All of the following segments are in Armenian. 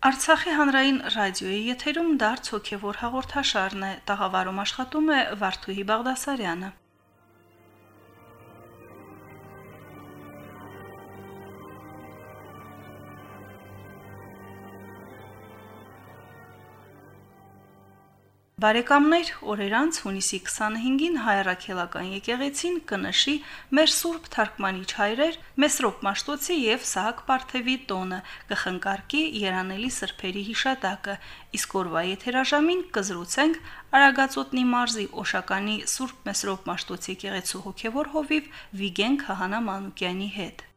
Արցախի հանրային ռադիոյի եթերում դարձ հոգևոր հաղորդաշարն է։ Տաղավարում աշխատում է Վարդուհի Բաղդասարյանը։ Բարեկամներ, օրերանց հունիսի 25-ին հայրաքելական եկեղեցին կնշի մեր Սուրբ Թարգմանիչ հայրեր Մեսրոպ Մաշտոցի եւ Սահակ Պարթևի տոնը, կխնկարկի Երանելի սրբերի հիշատակը, իսկ օրվա եթերաժամին կզրուցենք Արագածոտնի մարզի Օշականի Սուրբ Մեսրոպ Մաշտոցի եկեղեցու հոգևոր հովիվ Վիգեն Քահանա Մանուկյանի հետ։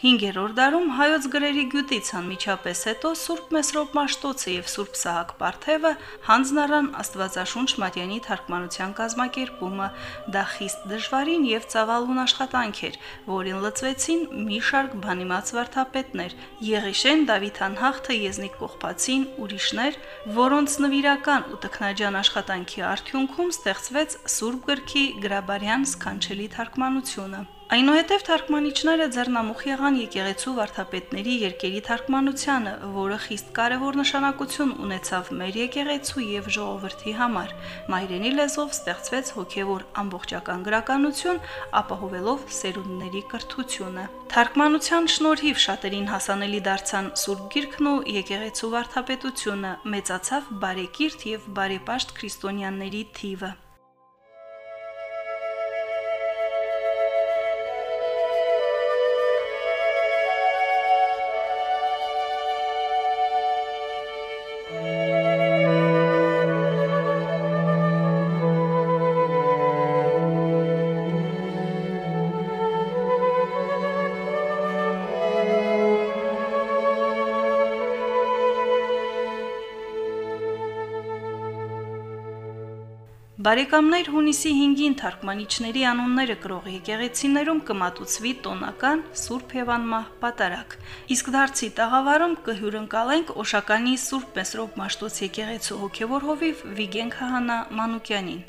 Հինգերորդ դարում հայոց գրերի գյուտից անմիջապես հետո Սուրբ Մեսրոպ Մաշտոցը եւ Սուրբ Սահակ Պարթևը հանձն առան Աստվածաշունչ Մատյանի թարգմանության կազմակերպումը։ Դա խիստ դժվարին եւ ծավալուն աշխատանք էր, որին լծվեցին մի շարք բանիմաց վարդապետներ՝ Եղիշեն, Դավիթ Անհախտը, Եզնիկ Կողբացին, ուրիշներ, որոնց նվիրական ու տքնաջան աշխատանքի արդյունքում ստեղծվեց Սուրբ գրքի Գրաբարյան սքանչելի թարգմանությունը։ Այնուհետև թարգմանիչները ձեռնամուխ եղան եկեղեցու վարդապետների երկերի թարգմանությանը, որը խիստ կարևոր նշանակություն ունեցավ մեր եկեղեցու եւ ժողովրդի համար։ Մայրենի լեզվով ստեղծվեց հոգեվոր ամբողջական գրականություն, ապահովելով սերունդների կրթությունը։ Թարգմանության շնորհիվ շատերին հասանելի դարձան Սուրբ Գիրքն ու եկեղեցու վարդապետությունը, մեծացավ բարեկիրթ եւ բարեպաշտ քրիստոնյաների թիվը։ Բարեկամներ հունիսի 5-ին թարգմանիչների անունները կրող եկեղեցիներում կմատուցվի տոնական Սուրբ Եվանմահ պատարակ։ Իսկ դարձի տաղավարում կհյուրընկալենք Օշականի Սուրբ Մեսրոպ Մաշտոց եկեղեցու հոգևոր հովիվ Վիգեն Քահանա Մանուկյանին։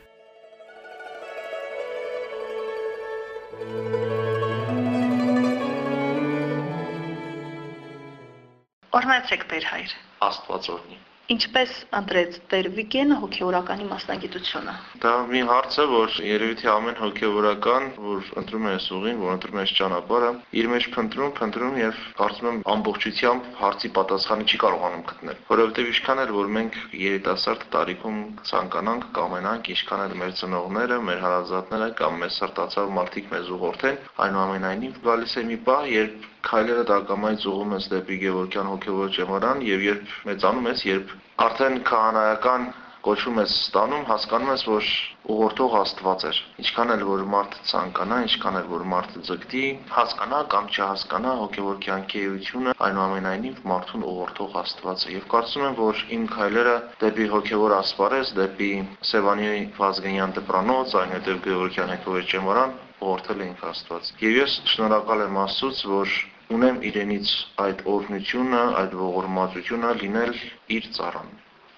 Օրհնեցեք Տեր հայր։ Աստված օրհնի։ Ինչպես ընտրեց Տեր Վիգենը հոգեորականի մասնագիտությունը։ Դա մի հարց է, որ երևի թե ամեն հոգեորական, որ ընտրում է սուղին, որ ընտրում է ճանապարհը, իր մեջ փնտրում, փնտրում եւ կարծում եմ ամբողջությամբ հարցի պատասխանը չի կարողանում գտնել։ Որովհետեւ ինչքան էլ որ մենք երիտասարդ տարիքում ցանկանանք, կամենանք, ինչքան էլ մեր ծնողները, մեր հարազատները կամ մեզ սրտացավ մարդիկ մեզ ուղղորդեն, այնուամենայնիվ գալիս է մի պահ, երբ քայլերը դակամայից ուղում ես դեպի Գևորգյան հոգևոր ճեմարան եւ երբ մեծանում ես, երբ արդեն քահանայական կոչում ես ստանում, հասկանում ես, որ ուղղորդող Աստված էր։ Ինչքան էլ որ մարդը ցանկանա, ինչքան էլ որ մարդը ձգտի, հասկանա կամ չհասկանա հոգևոր կյանքի էությունը, այնուամենայնիվ մարդուն ուղղորդող Աստված է։ Եվ կարծում եմ, որ իմ քայլերը դեպի հոգևոր ասպարեզ, դեպի Սևանի Վազգենյան դպրանոց, այնուհետև Գևորգյան հոգևոր ճեմարան ուղղորդել է ինքը Աստված։ Եվ ես շնորհակալ եմ Աստծուց, որ ունեմ իրենից այդ օրհնությունը, այդ ողորմածությունը լինել իր ծառան։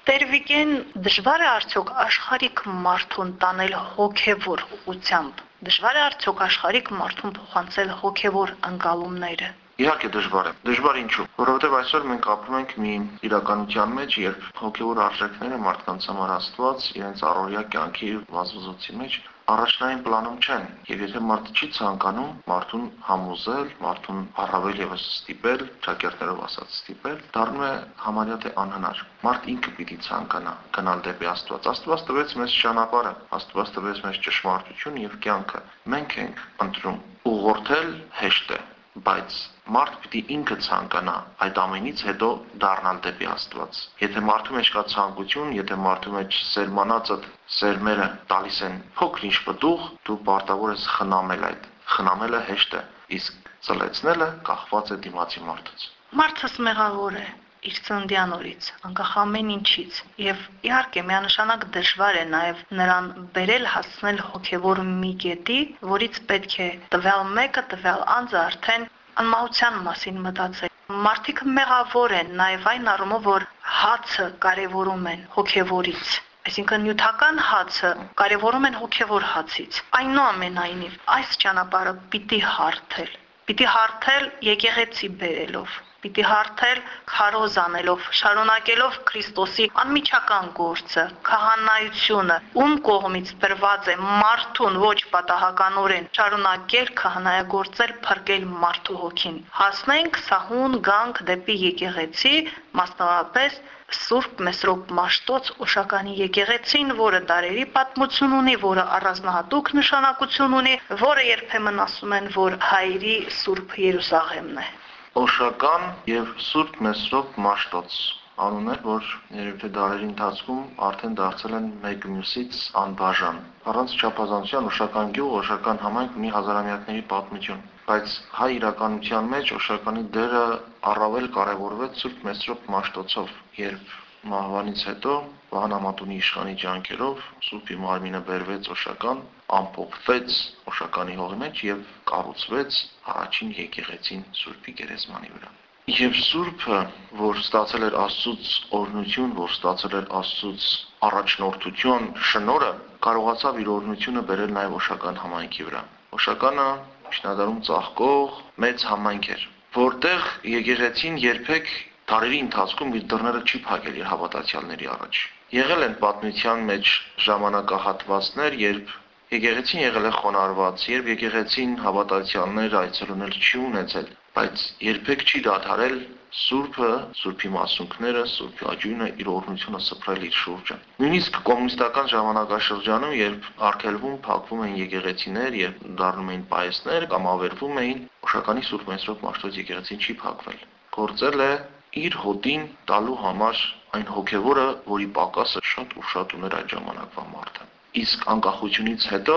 Տերվիկեն դժվար է արդյոք աշխարհիկ մարդուն տանել հոգևոր ուղությամբ։ Դժվար է արդյոք աշխարհիկ մարդուն փոխանցել հոգևոր անկալումները։ Իհարկե դժվար է։ Դժվար ինչու։ Որովհետև այսօր մենք ապրում ենք մի իրականության մեջ, երբ հոգևոր արժեքները մարդկանց համար Աստված իրենց առօրյա կյանքի վազվզոցի մեջ առաջնային պլանում չեն եւ եթե մարդը չի ցանկանում մարդուն համոզել, մարդուն առավել եւս ստիպել, ճակերտերով ասած ստիպել, դառնում է համարյա թե անհնար։ Մարդ ինքը պիտի ցանկանա գնալ դեպի Աստված։ Աստված տվեց մեզ ճանապարհը, Աստված տվեց մեզ ճշմարտություն եւ կյանքը։ Մենք ենք ընտրում ուղղորդել հեշտ է, բայց մարդ պիտի ինքը ցանկանա այդ ամենից հետո դառնալ դեպի Աստված։ Եթե մարդու մեջ կա ցանկություն, եթե մարդու մեջ սերմանածը սերմերը տալիս են փոքր ինչ պտուղ, դու պարտավոր ես խնամել այդ։ Խնամելը հեշտ է, իսկ ծլեցնելը կախված է դիմացի մարդուց։ Մարդս մեղավոր է իր ծննդյան օրից, անկախ ամեն ինչից, եւ իհարկե միանշանակ դժվար է նաեւ նրան բերել հասցնել հոգեվոր մի կետի, որից պետք է տվյալ մեկը, տվյալ անձը արդեն անմահության մասին մտածել։ Մարդիկ մեղավոր են նաև այն առումով, որ հացը կարևորում են հոգևորից Այսինքն նյութական հացը կարևորում են հոգևոր հացից։ Այնուամենայնիվ, այս ճանապարհը պիտի հարթել։ Պիտի հարթել եկեղեցի բերելով պիտի հարթել քարոզ անելով, շարունակելով Քրիստոսի անմիջական գործը, քահանայությունը, ում կողմից տրված է մարդուն ոչ պատահականորեն շարունակել քահանայագործել, փրկել մարդու հոգին։ Հասնենք սահուն գանք դեպի եկեղեցի, մասնավորապես Սուրբ Մեսրոպ Մաշտոց Օշականի եկեղեցին, որը դարերի պատմություն ունի, որը առանձնահատուկ նշանակություն ունի, որը երբեմն ասում են, որ հայրի Սուրբ Երուսաղեմն է։ Օշական եւ Սուրբ Մեսրոպ Մաշտոց անուններ, որ երևի թե դարերի ընթացքում արդեն դարձել են մեկ մյուսից անբաժան։ Առանց չափազանցության Օշական գյուղ, Օշական համայնք ունի հազարամյակների պատմություն, բայց հայ իրականության մեջ Օշականի դերը առավել կարևորվեց Սուրբ Մեսրոպ Մաշտոցով, երբ մահվանից հետո Վահան Ամատունի իշխանի ջանքերով Սուրբի մարմինը բերվեց Օշական, ամփոփվեց Օշականի հողի մեջ եւ կառուցվեց առաջին եկեղեցին Սուրբի գերեզմանի վրա։ Եվ Սուրբը, որ ստացել էր Աստծուց օրնություն, որ ստացել էր Աստծուց առաջնորդություն, շնորը, կարողացավ իր օրնությունը բերել նաև Օշական համայնքի վրա։ Օշականը Շնադարում ծաղկող մեծ համայնք էր, որտեղ եկեղեցին երբեք Տարերի ընթացքում իր դռները չի փակել իր հավատացյալների առաջ։ Եղել են պատմության մեջ ժամանակահատվածներ, երբ եկեղեցին եղել է խոնարհված, երբ եկեղեցին հավատացյալներ այցելունել չի ունեցել, բայց երբեք չի դադարել Սուրբը, Սուրբի մասունքները, Սուրբի աջույնը իր օրհնությունը սփռել իր շուրջը։ Նույնիսկ կոմունիստական ժամանակաշրջանում, երբ արգելվում, փակվում էին եկեղեցիներ, երբ դառնում էին պայեսներ կամ ավերվում էին, Օշականի Սուրբ Մեսրոպ Մաշտոց եկեղեցին չի փակվել։ Գործել է իր հոտին տալու համար այն հոգևորը, որի պակասը շատ ու շատ ուներ այդ ժամանակվա մարդը։ Իսկ անկախությունից հետո,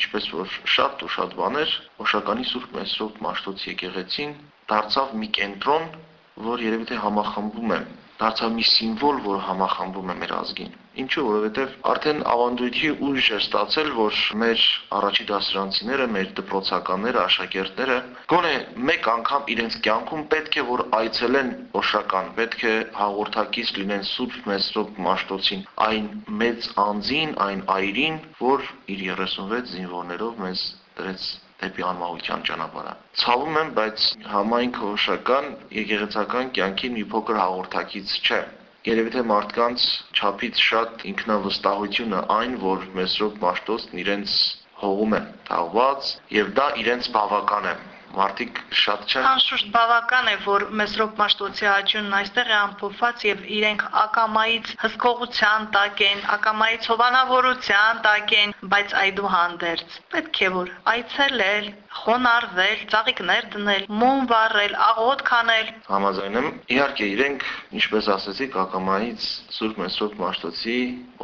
ինչպես որ շատ ու շատ բաներ, Օշականի Սուրբ Մեսրոպ Մաշտոց եկեղեցին դարձավ մի կենտրոն, որ երևի թե համախմբում է դարձավ մի սիմվոլ, որ համախմբում է մեր ազգին։ Ինչու, որովհետև արդեն ավանդույթի ուժ է ստացել, որ մեր առաջի դասարանցիները, մեր դպրոցականները, աշակերտները գոնե մեկ անգամ իրենց կյանքում պետք է որ այցելեն Օշական, պետք է հաղորդակից լինեն Սուրբ Մեսրոպ Մաշտոցին, այն մեծ անձին, այն այրին, որ իր 36 զինվորներով մեզ դրեց դեպի անմահության ճանապարհը։ Ցավում եմ, բայց համայնքը հոշական եկեղեցական կյանքի մի փոքր հաղորդակից չէ։ Երևի թե մարդկանց չափից շատ ինքնավստահությունը այն, որ Մեսրոպ Մաշտոցն իրենց հողում է թաղված եւ դա իրենց բավական է մարդիկ շատ չեն։ Անշուշտ բավական է, որ Մեսրոպ Մաշտոցի աջունն այստեղ է ամփոփված եւ իրենք ակամայից հսկողության տակ են, ակամայից հովանավորության տակ են, բայց այդուհանդերձ պետք է որ այցելել, խոնարհվել, ծաղիկներ դնել, մոմ վառել, աղոտ քանել։ Համաձայն եմ։ Իհարկե իրենք, ինչպես ասեցիք, ակամայից Սուրբ Մեսրոպ Մաշտոցի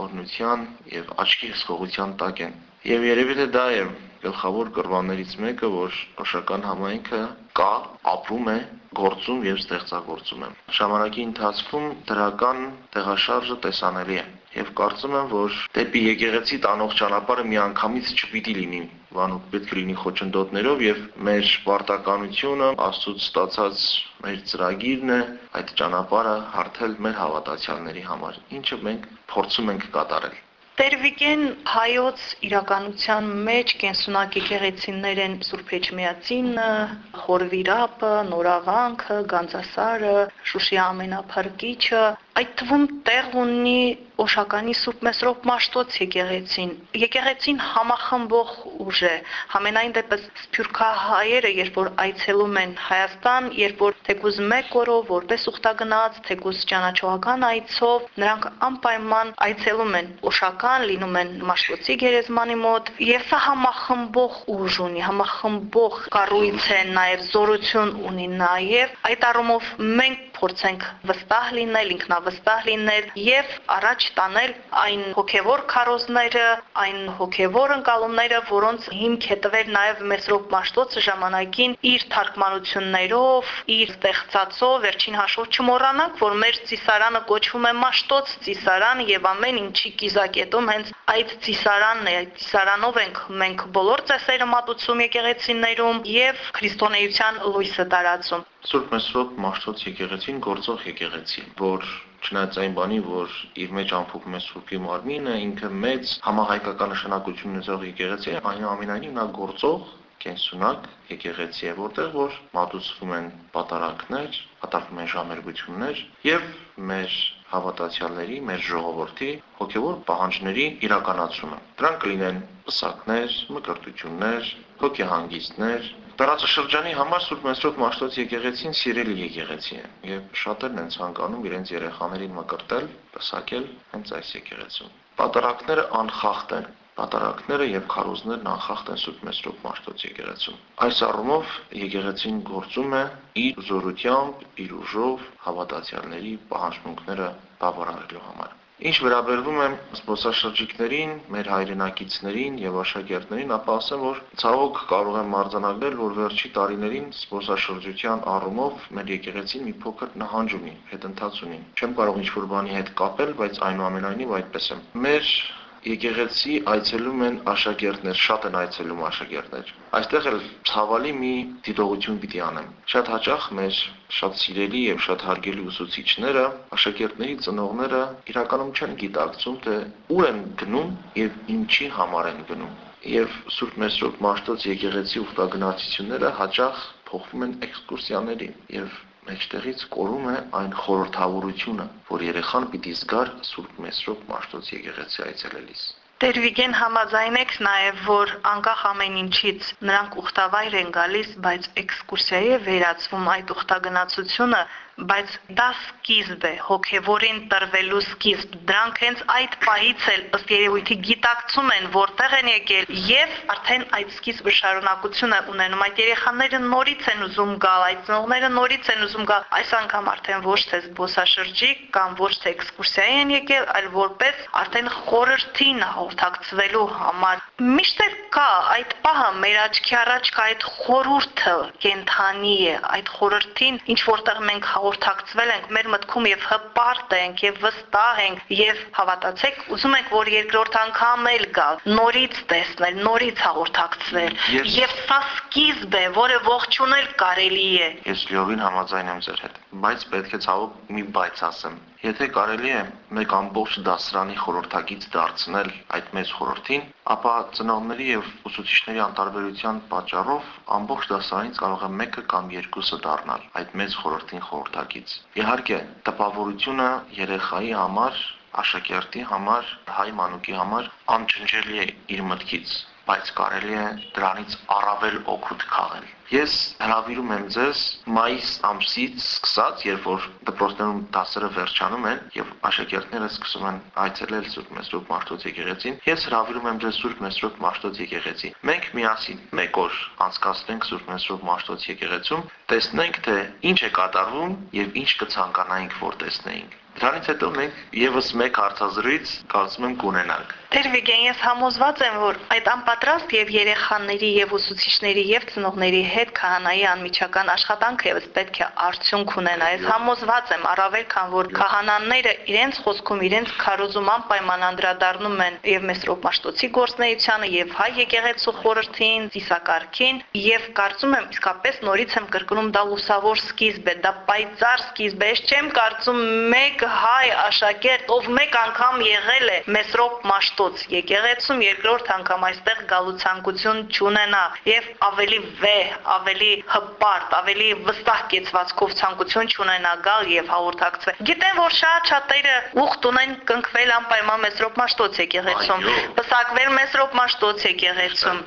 օրնության եւ աչքի հսկողության տակ են։ Եվ երևի թե դա է գլխավոր կրվաններից մեկը, որ Օշական համայնքը կա, ապրում է, գործում եւ ստեղծագործում է։ Ժամանակի ընթացքում դրական տեղաշարժը տեսանելի է եւ կարծում եմ, որ դեպի եկեղեցի տանող ճանապարհը միանգամից չպիտի լինի վանուկ պետք է լինի խոչընդոտներով եւ մեր պարտականությունը աստծուց ստացած մեր ծրագիրն է այդ ճանապարհը հարթել մեր հավատացյալների համար ինչը մենք փորձում ենք կատարել Տերվիկեն հայոց իրականության մեջ կենսունակ եկեղեցիներ են Սուրբ Էջմիածինը, Խորվիրապը, Նորավանքը, Գանձասարը, Շուշի ամենափրկիչը, այդ թվում տեղ ունի Օշականի Սուրբ Մեսրոպ Մաշտոց եկեղեցին։ Եկեղեցին համախմբող ուժ է։ Համենայն դեպս սփյուռքահայերը, երբ որ այցելում են Հայաստան, երբ որ թեկուզ մեկ օրով որպես ուխտագնաց, թեկուզ ճանաչողական այցով, նրանք անպայման այցելում են Օշական, լինում են Մաշտոցի գերեզմանի մոտ, եւ սա համախմբող ուժ ունի, համախմբող կառույց է, նաեւ զորություն ունի, նաեւ այդ առումով մենք փորձենք վստահ լինել, ինքնավստահ լինել եւ առաջ տանել այն հոգեվոր քարոզները, այն հոգեվոր ընկալումները, որոնց հիմք է տվել նաեւ Մեսրոպ Մաշտոցը ժամանակին իր թարգմանություններով, իր ստեղծածով վերջին հաշվով չմոռանանք, որ մեր ծիսարանը կոչվում է Մաշտոց ծիսարան եւ ամեն ինչի կիզակետում հենց այդ ծիսարանն է, այդ ծիսարանով ենք մենք բոլոր ծեսերը մատուցում եկեղեցիներում եւ քրիստոնեության լույսը տարածում։ Սուրբ Մեսրոպ Մաշտոց եկեղեցին գործող եկեղեցի, որ չնայած այն բանի, որ իր մեջ ամփոփում է Սուրբի մարմինը, ինքը մեծ համահայկական նշանակություն ունեցող եկեղեցի է, այնուամենայնիվ նա գործող կենսունակ եկեղեցի է, որտեղ որ մատուցվում են պատարակներ, կատարվում են ժամերգություններ եւ մեր հավատացյալների, մեր ժողովրդի հոգեվոր պահանջների իրականացումը։ Դրանք կլինեն պսակներ, մկրտություններ, հոգեհանգիստներ, Տարածաշրջանի համար Սուրբ Մեսրոպ Մաշտոց եկեղեցին սիրելի եկեղեցի է եւ շատերն են ցանկանում իրենց երեխաներին մկրտել, պսակել հենց այս եկեղեցում։ Պատարակները անխախտ են, Պատարակները եւ քարոզներն անխախտ են Սուրբ Մեսրոպ Մաշտոց եկեղեցում։ Այս առումով եկեղեցին գործում է իր զորությամբ, իր ուժով հավատացյալների պահանջմունքները բավարարելու համար։ Ինչ վերաբերվում է զբոսաշրջիկներին, մեր հայրենակիցներին եւ աշակերտներին, ապա ասեմ, որ ցավոք կարող եմ արձանագրել, որ վերջի տարիներին զբոսաշրջության առումով մեր եկեղեցին մի փոքր նահանջ ունի, հետընթաց ունի։ Չեմ կարող ինչ-որ բանի հետ կապել, բայց այնուամենայնիվ այդպես է։ Մեր եկեղեցի այցելում են աշակերտներ, շատ են այցելում աշակերտներ։ Այստեղ էլ ցավալի մի դիտողություն պիտի անեմ։ Շատ հաճախ մեր շատ սիրելի եւ շատ հարգելի ուսուցիչները, աշակերտների ծնողները իրականում չեն գիտակցում, թե ուր են գնում եւ ինչի համար են գնում եւ Սուրբ Մեսրոպ Մաշտոց եկեղեցի ուխտագնացությունները հաճախ փոխվում են էքսկուրսիաների եւ մեջտեղից կորում է այն խորհրդավորությունը, որ երեխան պիտի զգար Սուրբ Մեսրոպ Մաշտոց եկեղեցի այցելելիս։ Տեր Վիգեն համաձայնեք նաև, որ անկախ ամեն ինչից նրանք ուխտավայր են գալիս, բայց էքսկուրսիայի է վերածվում այդ ուխտագնացությունը բայց դա սկիզբ է, հոգևորին տրվելու սկիզբ։ Դրանք հենց այդ պահից էլ ըստ երևույթի գիտակցում են, որտեղ են եկել եւ արդեն այդ սկիզբը շարունակություն է ունենում։ Այդ երեխաները նորից են ուզում գալ, այդ ծնողները նորից են ուզում գալ։ Այս անգամ արդեն ոչ թե զբոսաշրջիկ կամ ոչ թե էքսկուրսիայի են եկել, այլ որպես արդեն խորհրդին հաղորդակցվելու համար։ Միշտ էլ կա այդ պահը մեր աչքի առաջ կա այդ խորուրդը կենթանի է, այդ խորհրդին ինչ որտեղ մենք հաղորդակցվել ենք, մեր մտքում եւ հպարտ ենք եւ վստահ ենք եւ հավատացեք, ուզում ենք որ երկրորդ անգամ էլ գալ, նորից տեսնել, նորից հաղորդակցվել եւ սա սկիզբ է, որը ողջունել կարելի է։ Ես լիովին համաձայն եմ ձեր հետ, բայց պետք է ցավոք մի բայց ասեմ Եթե կարելի է մեկ ամբողջ դասարանի խորհրդակից դարձնել այդ մեծ խորհրդին, ապա ծնողների եւ ուսուցիչների անտարբերության պատճառով ամբողջ դասարանից կարող է մեկը կամ երկուսը դառնալ այդ մեծ խորհրդին խորհրդակից։ Իհարկե, տպավորությունը երեխայի համար աշակերտի համար, հայ մանուկի համար անչնջելի է իր մտքից բայց կարելի է դրանից առավել օգուտ քաղել։ Ես հրավիրում եմ ձեզ մայիս ամսից սկսած, երբ որ դպրոցներում դասերը վերջանում են եւ աշակերտները սկսում են այցելել Սուրբ Մեսրոպ Մաշտոց եկեղեցին, ես հրավիրում եմ ձեզ Սուրբ Մեսրոպ Մաշտոց եկեղեցի։ Մենք միասին մեկ օր անցկացնենք Սուրբ Մեսրոպ Մաշտոց եկեղեցում, տեսնենք թե ինչ է կատարվում եւ ինչ կցանկանայինք որ տեսնեինք։ Դրանից հետո մենք եւս մեկ հարցազրույց կարծում եմ կունենանք։ Տեր Վիգեն, ես համոզված եմ, որ այդ անպատրաստ եւ երեխաների եւ ուսուցիչների եւ ծնողների հետ քահանայի անմիջական աշխատանքը եւս պետք է արդյունք ունենա։ Ես համոզված եմ, առավել քան որ քահանաները իրենց խոսքում, իրենց քարոզուման պայման անդրադառնում են եւ Մեսրոպ Մաշտոցի գործնեությանը եւ հայ եկեղեցու խորհրդին, ծիսակարգին եւ կարծում եմ իսկապես նորից եմ կրկնում դա լուսավոր սկիզբ է, դա պայծառ սկիզբ է։ Ես չեմ կարծում մեկ հայ աշակերտ, ով մեկ անգամ եղել է Մեսրոպ Մաշտոց եկեղեցում, երկրորդ անգամ այստեղ գալու ցանկություն չունենա եւ ավելի վեհ, ավելի հպարտ, ավելի վստահ կեցվածքով ցանկություն չունենա գալ եւ հաղորդակցվել։ Գիտեմ, որ շատ շատերը ուխտ ունեն կնքվել անպայման Մեսրոպ Մաշտոց եկեղեցում, պսակվել Մեսրոպ Մաշտոց եկեղեցում,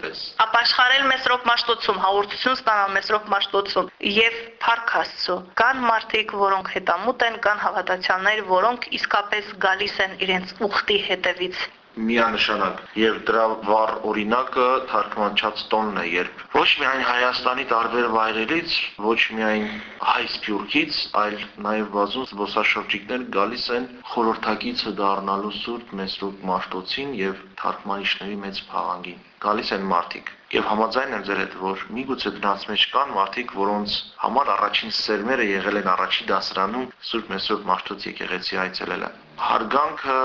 ապաշխարել Մեսրոպ Մաշտոցում, հաղորդություն ստանալ Մեսրոպ Մաշտոցում եւ Փառք Աստծո։ Կան մարդիկ, որոնք հետամուտ են, կան հավատացյալ ուսուցիչներ, որոնք իսկապես գալիս են իրենց ուխտի հետևից միանշանակ եւ դրա վառ օրինակը թարգմանչած տոնն է երբ ոչ միայն Հայաստանի տարբեր վայրերից ոչ միայն հայ սփյուռքից այլ նաեւ բազում զբոսաշրջիկներ գալիս են խորհրդակիցը դառնալու Սուրբ Մեսրոպ Մաշտոցին եւ թարգմանիչների մեծ փաղանգին գալիս են մարդիկ Եվ համաձայն եմ ձեր հետ, որ միգուցե դրանց մեջ կան մարդիկ, որոնց համար առաջին սերմերը եղել են առաջի դասարանում Սուրբ Մեսրոպ Մաշտոց եկեղեցի այցելելը։ Հարգանքը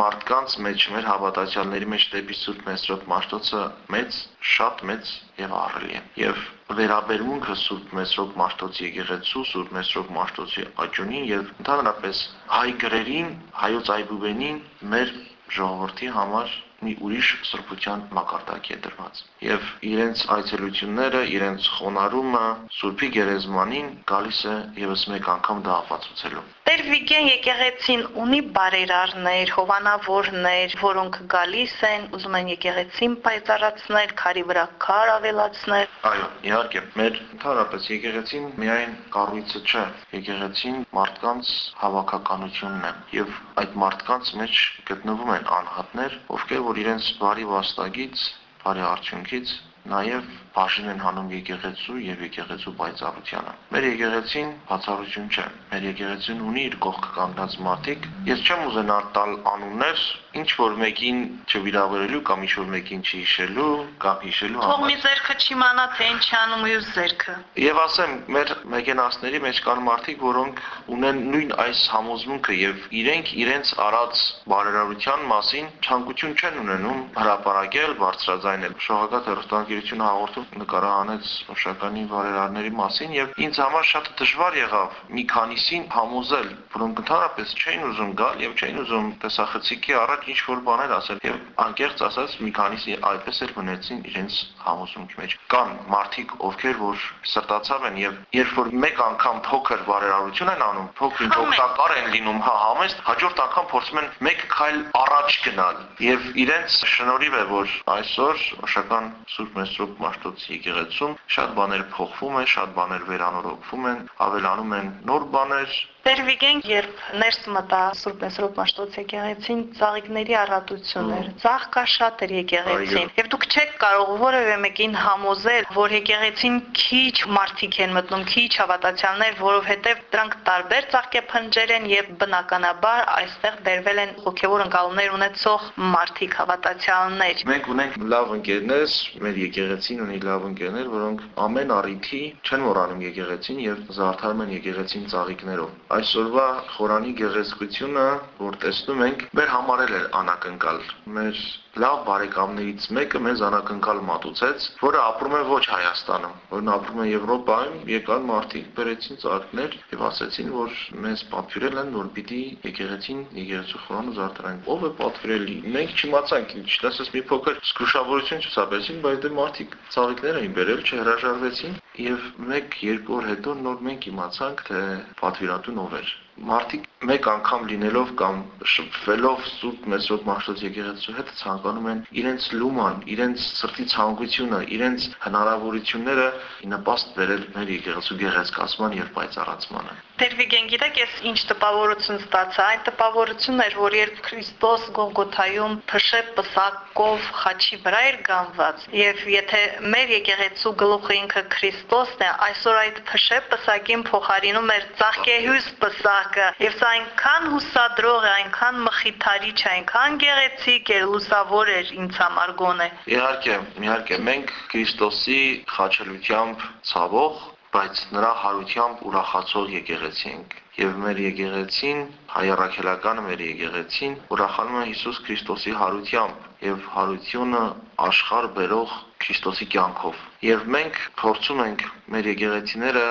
մարդկանց մեջ, մեր հավատացյալների մեջ դեպի Սուրբ Մեսրոպ Մաշտոցը մեծ, շատ մեծ եւ ահռելի է։ Եվ վերաբերմունքը Սուրբ Մեսրոպ Մաշտոցի եկեղեցու, Սուրբ Մեսրոպ Մաշտոցի աճունին եւ ընդհանրապես հայ գրերին, հայոց այբուբենին մեր ժողովրդի համար մի ուրիշ սրբության մակարդակ է դրված։ Եվ իրենց այցելությունները, իրենց խոնարհումը Սուրբի գերեզմանին գալիս է եւս մեկ անգամ դա ապացուցելու։ Տեր Վիգեն եկեղեցին ունի բարերարներ, հովանավորներ, որոնք գալիս են, ուզում են եկեղեցին պայծառացնել, քարի վրա քար ավելացնել։ Այո, իհարկե, մեր ընդհանրապես եկեղեցին միայն կառույցը չէ, եկեղեցին մարդկանց հավաքականությունն է, եւ այդ մարդկանց մեջ գտնվում են անհատներ, ովքեր որ իրենց բարի վաստակից, բարի արդյունքից նաև բաժին են հանում եկեղեցու եւ եկեղեցու պայծառությանը։ Մեր եկեղեցին բացառություն չէ։ Մեր եկեղեցին ունի իր կողք կանգնած մարդիկ։ Ես չեմ ուզենա տալ անուններ, ինչ որ մեկին չվիրավորելու կամ ինչ որ մեկին չհիշելու, կամ հիշելու համար։ Թող մի зерքը չիմանա թե ինչ անում ու зерքը։ Եվ ասեմ, մեր մեքենասների մեջ կան մարդիկ, որոնք ունեն նույն այս համոզմունքը եւ իրենք իրենց արած բարերարության մասին ցանկություն չեն ունենում հրաապարակել, բարձրաձայնել։ Շողակաթ հերոստանգերությունը հաղորդում նկարահանեց Օշականի վարերարների մասին եւ ինձ համար շատ դժվար եղավ մի քանիսին համոզել, որոնք ընդհանրապես չէին ուզում գալ եւ չէին ուզում տեսախցիկի առաջ ինչ որ բաներ ասել եւ անկեղծ ասած մի քանիսի այդպես էլ մնացին իրենց համոզումքի մեջ։ Կան մարդիկ, ովքեր որ սրտացավ են եւ երբ որ մեկ անգամ փոքր բարերարություն են անում, փոքր օգտակար են լինում, հա համեստ, հաջորդ անգամ փորձում են մեկ քայլ առաջ գնալ եւ իրենց շնորհիվ է որ այսօր Օշական Սուրբ Մեսրոպ Մաշտոց եկեղեցում շատ բաներ փոխվում են, շատ բաներ վերանորոգվում են, ավելանում են նոր բաներ, Տեր Վիգեն, երբ ներս մտա Սուրբ Մեսրոպ Մաշտոց եկեղեցին, ծաղիկների առատություն էր, ծաղ կա շատ էր եկեղեցին։ Եվ դուք չեք կարող որևէ մեկին համոզել, որ եկեղեցին քիչ մարդիկ են մտնում, քիչ հավատացյալներ, որովհետև դրանք տարբեր ծաղկեփնջեր են եւ բնականաբար այստեղ դերվել են հոգեվոր ընկալումներ ունեցող մարդիկ, հավատացյալներ։ Մենք ունենք լավ ընկերներ, մեր եկեղեցին ունի լավ ընկերներ, որոնք ամեն առիթի չեն մոռանում եկեղեցին եւ զարդարում են եկեղեցին ծաղիկներով այսօրվա խորանի գեղեցկությունը, որ տեսնում ենք, մեր համար էլ էր անակնկալ։ Մեր լավ բարեկամներից մեկը մեզ անակնկալ մատուցեց, որը ապրում է ոչ Հայաստանում, որն ապրում է Եվրոպայում, եկան մարդիկ, բերեցին ծաղկներ եւ ասացին, որ մեզ պատվիրել են, որ պիտի եկեղեցին, եկեղեցու խորանը զարդարենք։ Ո՞վ է պատվիրելի։ Մենք չիմացանք, ինչ, դասես մի փոքր զգուշավորություն ցուցաբերեցին, բայց դե մարդիկ ծաղիկներ էին բերել, չհրաժարվեցին եւ 1-2 օր հետո նոր մենք իմացանք, թե պատվիրատուն ով էր մարդիկ մեկ անգամ լինելով կամ շփվելով Սուրբ Մեսրոպ Մաշտոց եկեղեցու հետ ցանկանում են իրենց լուման, իրենց սրտի ցանկությունը, իրենց հնարավորությունները նպաստ բերել մեր եկեղեցու գեղեցկացման եւ պայծառացմանը։ Տեր Վիգեն, գիտեք, ես ինչ տպավորություն ստացա, այն տպավորությունն էր, որ երբ Քրիստոս Գողգոթայում փշե պսակով խաչի վրա էր գանված, եւ եթե մեր եկեղեցու գլուխը ինքը Քրիստոսն է, այսօր այդ փշե պսակին փոխարինում էր ծաղկեհյուս պսակ ժամանակը եւ սա այնքան հուսադրող է, այնքան մխիթարիչ այնքան գեղեցիկ է, լուսավոր էր ինձ համար գոնե։ Իհարկե, իհարկե մենք Քրիստոսի խաչելությամբ ցավող, բայց նրա հարությամբ ուրախացող եկեղեցի ենք եւ մեր եկեղեցին, հայրաքելականը մեր եկեղեցին ուրախանում է Հիսուս Քրիստոսի հարությամբ եւ հարությունը աշխարհ բերող Քրիստոսի կյանքով։ Եվ մենք փորձում ենք մեր եկեղեցիները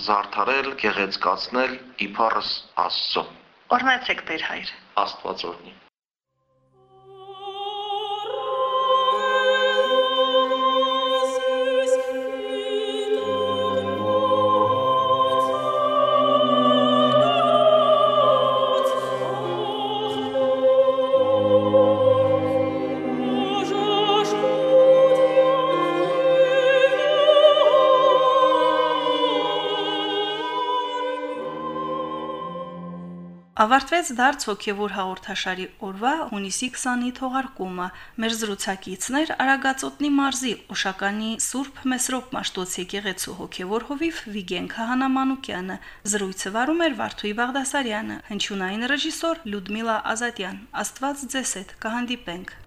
զարդարել, գեղեցկացնել իբարս Աստծո։ Օրնացեք Տեր հայր։ Աստված օրհնի։ Ավարտվեց դարձ հոգևոր հաղորդաշարի օրվա հունիսի 20-ի թողարկումը։ Մեր զրուցակիցներ Արագածոտնի մարզի Օշականի Սուրբ Մեսրոպ Մաշտոց եկեղեցու հոգևոր հովիվ Վիգեն Քահանամանուկյանը, զրույցը վարում էր Վարդուհի Բաղդասարյանը, հնչյունային ռեժիսոր Լյուդմիլա Ազատյան։ Աստված ձեզ հետ կհանդիպենք։